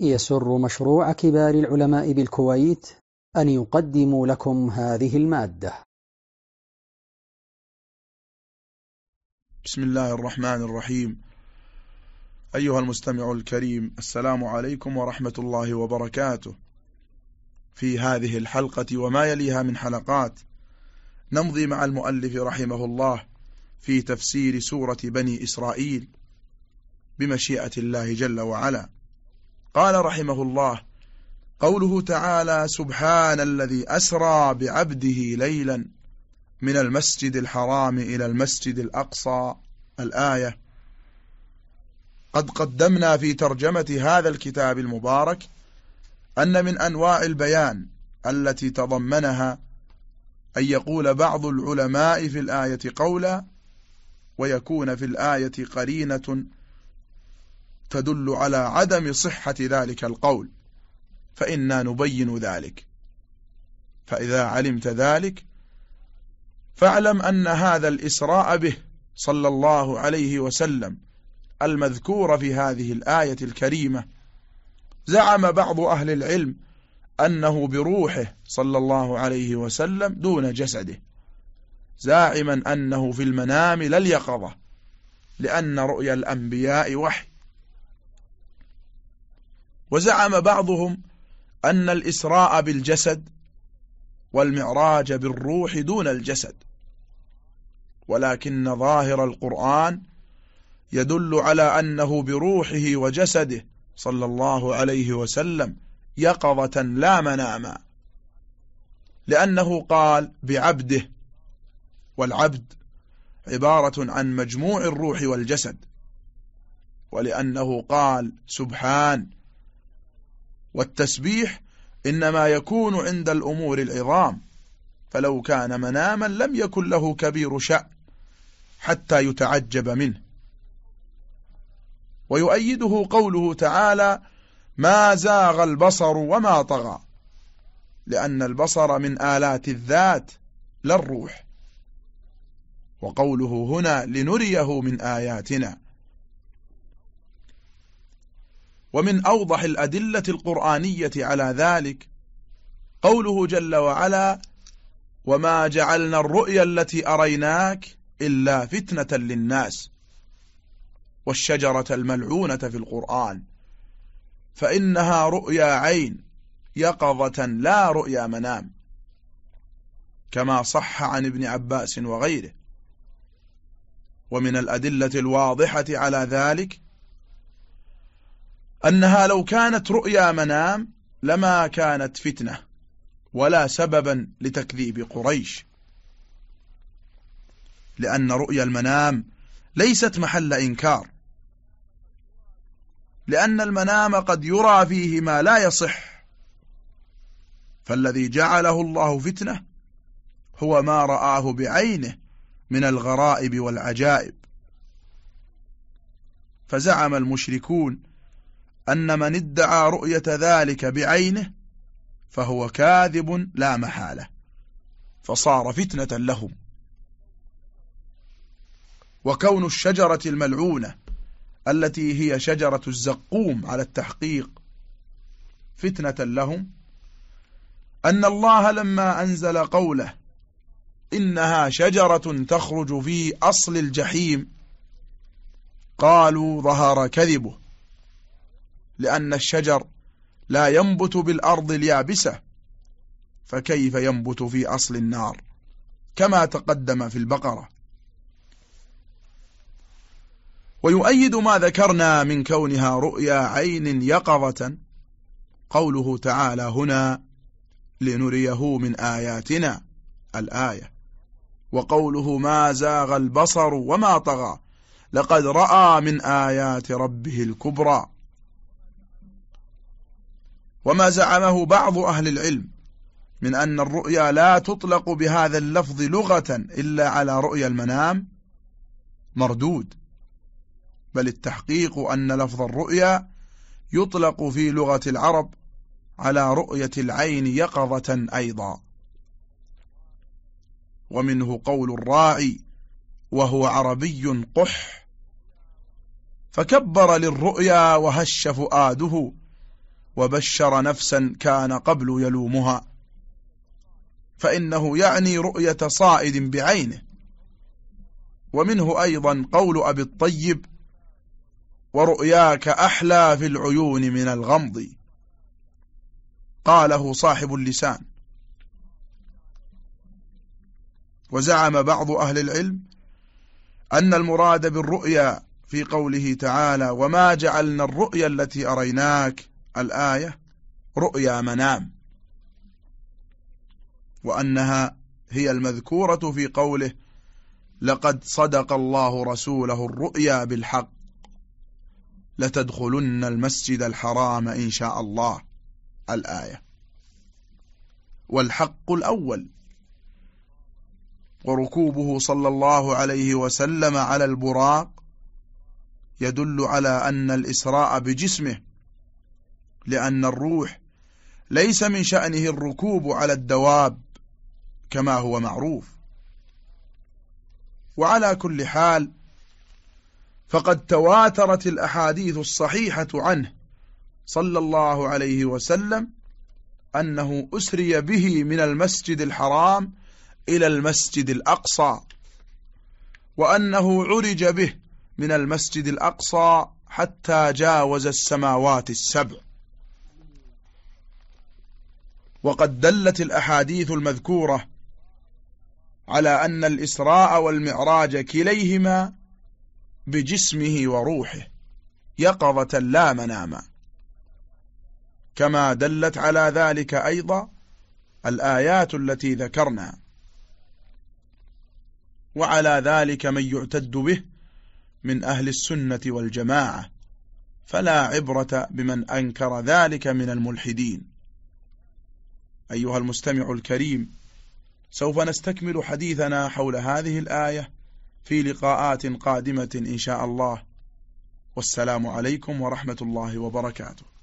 يسر مشروع كبار العلماء بالكويت أن يقدم لكم هذه المادة. بسم الله الرحمن الرحيم. أيها المستمع الكريم السلام عليكم ورحمة الله وبركاته. في هذه الحلقة وما يليها من حلقات نمضي مع المؤلف رحمه الله في تفسير سورة بني إسرائيل بمشيئة الله جل وعلا. قال رحمه الله قوله تعالى سبحان الذي أسرى بعبده ليلا من المسجد الحرام إلى المسجد الأقصى الآية قد قدمنا في ترجمة هذا الكتاب المبارك أن من أنواع البيان التي تضمنها أن يقول بعض العلماء في الآية قولا ويكون في الآية قرينة تدل على عدم صحة ذلك القول. فإنا نبين ذلك. فإذا علمت ذلك فاعلم أن هذا الإسراء به صلى الله عليه وسلم المذكور في هذه الآية الكريمة. زعم بعض أهل العلم أنه بروحه صلى الله عليه وسلم دون جسده زاعما أنه في المنام لليقظة لأن رؤيا الأنبياء وحي. وزعم بعضهم أن الإسراء بالجسد والمعراج بالروح دون الجسد ولكن ظاهر القرآن يدل على أنه بروحه وجسده صلى الله عليه وسلم يقظة لا مناما لأنه قال بعبده والعبد عبارة عن مجموع الروح والجسد ولأنه قال سبحان والتسبيح إنما يكون عند الأمور العظام فلو كان مناما لم يكن له كبير شأن حتى يتعجب منه. ويؤيده قوله تعالى ما زاغ البصر وما طغى لأن البصر من آلات الذات لا الروح وقوله هنا لنريه من آياتنا ومن أوضح الأدلة القرآنية على ذلك قوله جل وعلا وما جعلنا الرؤيا التي أريناك إلا فتنة للناس والشجرة الملعونة في القرآن فإنها رؤيا عين يقظة لا رؤيا منام كما صح عن ابن عباس وغيره ومن الأدلة الواضحة على ذلك أنها لو كانت رؤيا منام لما كانت فتنة ولا سببا لتكذيب قريش. لأن رؤيا المنام ليست محل إنكار. لأن المنام قد يرى فيه ما لا يصح. فالذي جعله الله فتنة هو ما رآه بعينه من الغرائب والعجائب. فزعم المشركون أن من ادعى رؤية ذلك بعينه فهو كاذب لا محالة فصار فتنة لهم. وكون الشجرة الملعونة التي هي شجرة الزقوم على التحقيق فتنة لهم أن الله لما أنزل قوله إنها شجرة تخرج في أصل الجحيم قالوا ظهر كذبه. لأن الشجر لا ينبت بالأرض اليابسة فكيف ينبت في أصل النار؟ كما تقدم في البقرة. ويؤيد ما ذكرنا من كونها رؤيا عين يقظة قوله تعالى هنا لنريه من آياتنا الآية وقوله ما زاغ البصر وما طغى لقد رأى من آيات ربه الكبرى. وما زعمه بعض أهل العلم من أن الرؤيا لا تطلق بهذا اللفظ لغة إلا على رؤيا المنام مردود بل التحقيق أن لفظ الرؤيا يطلق في لغة العرب على رؤية العين يقظة أيضا. ومنه قول الراعي وهو عربي قح فكبر للرؤيا وهش فؤاده وبشر نفسا كان قبل يلومها. فإنه يعني رؤية صائد بعينه. ومنه أيضا قول أبي الطيب ورؤياك أحلى في العيون من الغمض قاله صاحب اللسان. وزعم بعض أهل العلم أن المراد بالرؤيا في قوله تعالى وما جعلنا الرؤيا التي أريناك الآية رؤيا منام وأنها هي المذكورة في قوله لقد صدق الله رسوله الرؤيا بالحق لتدخلن المسجد الحرام إن شاء الله. الآية. والحق الأول. وركوبه صلى الله عليه وسلم على البراق يدل على أن الإسراء بجسمه لأن الروح ليس من شأنه الركوب على الدواب كما هو معروف. وعلى كل حال فقد تواترت الأحاديث الصحيحة عنه صلى الله عليه وسلم أنه أسري به من المسجد الحرام إلى المسجد الأقصى وأنه عرج به من المسجد الأقصى حتى جاوز السماوات السبع. وقد دلت الأحاديث المذكورة على أن الإسراء والمعراج كليهما بجسمه وروحه يقظة لا مناما كما دلت على ذلك أيضا الآيات التي ذكرنا. وعلى ذلك من يعتد به من أهل السنة والجماعة فلا عبرة بمن أنكر ذلك من الملحدين. أيها المستمع الكريم سوف نستكمل حديثنا حول هذه الآية في لقاءات قادمة إن شاء الله. والسلام عليكم ورحمة الله وبركاته.